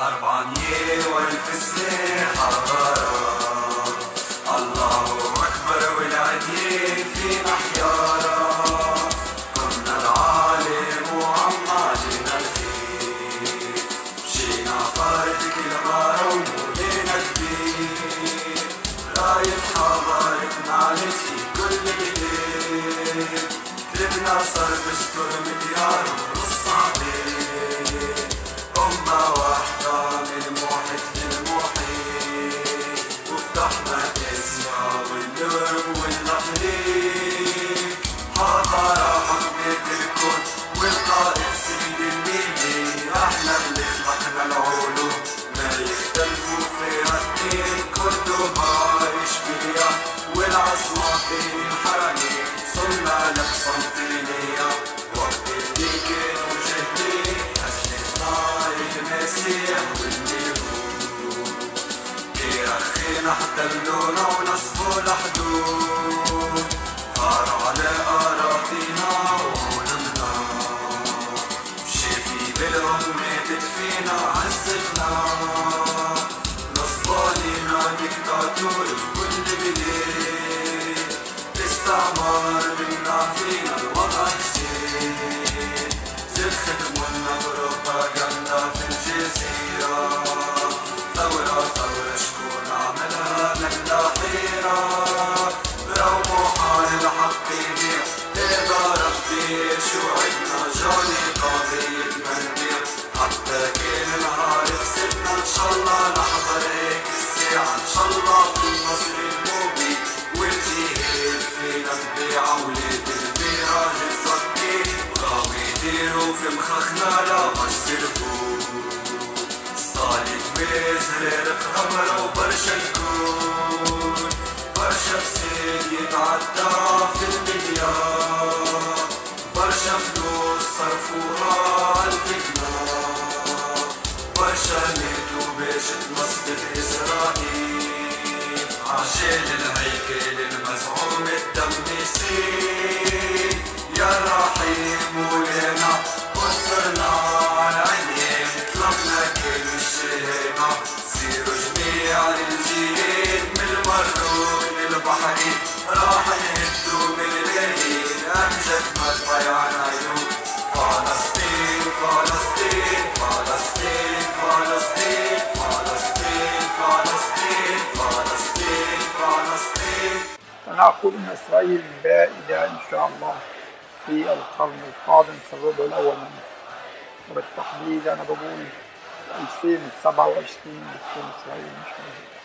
أربعمية وألف سنة حضارة الله أكبر والعديد في أحيارة كنا العالم وعما جينا الخير. جينا فرد كل مرة كبير راية حضارتنا علت في كل جديد. لبنان صار بشكر مليار ونص احتلونا ونصبوا الحدود. غاروا على أراضينا وعلمنا شافي بالهم ماتت فينا عزتنا نصبالينا ديكتاتور بكل بلاد استعمار منا فينا تبيع الله في نصر المبين والجهاد في تبيع ولاد البيعة الفكين بقاو في مخخنا لا غسلكو صالح بزهر قمر وبرشا يكون برشا بسيد يتعدى في المليار راح نهدوا من اليمين امجد ما تضيعنا عيون فلسطين فلسطين فلسطين فلسطين فلسطين فلسطين فلسطين فلسطين. أن إسرائيل بائدة إن شاء الله في القرن القادم في الربع الأول منه. وبالتحديد أنا بقول 2027 بتكون إسرائيل مش موجودة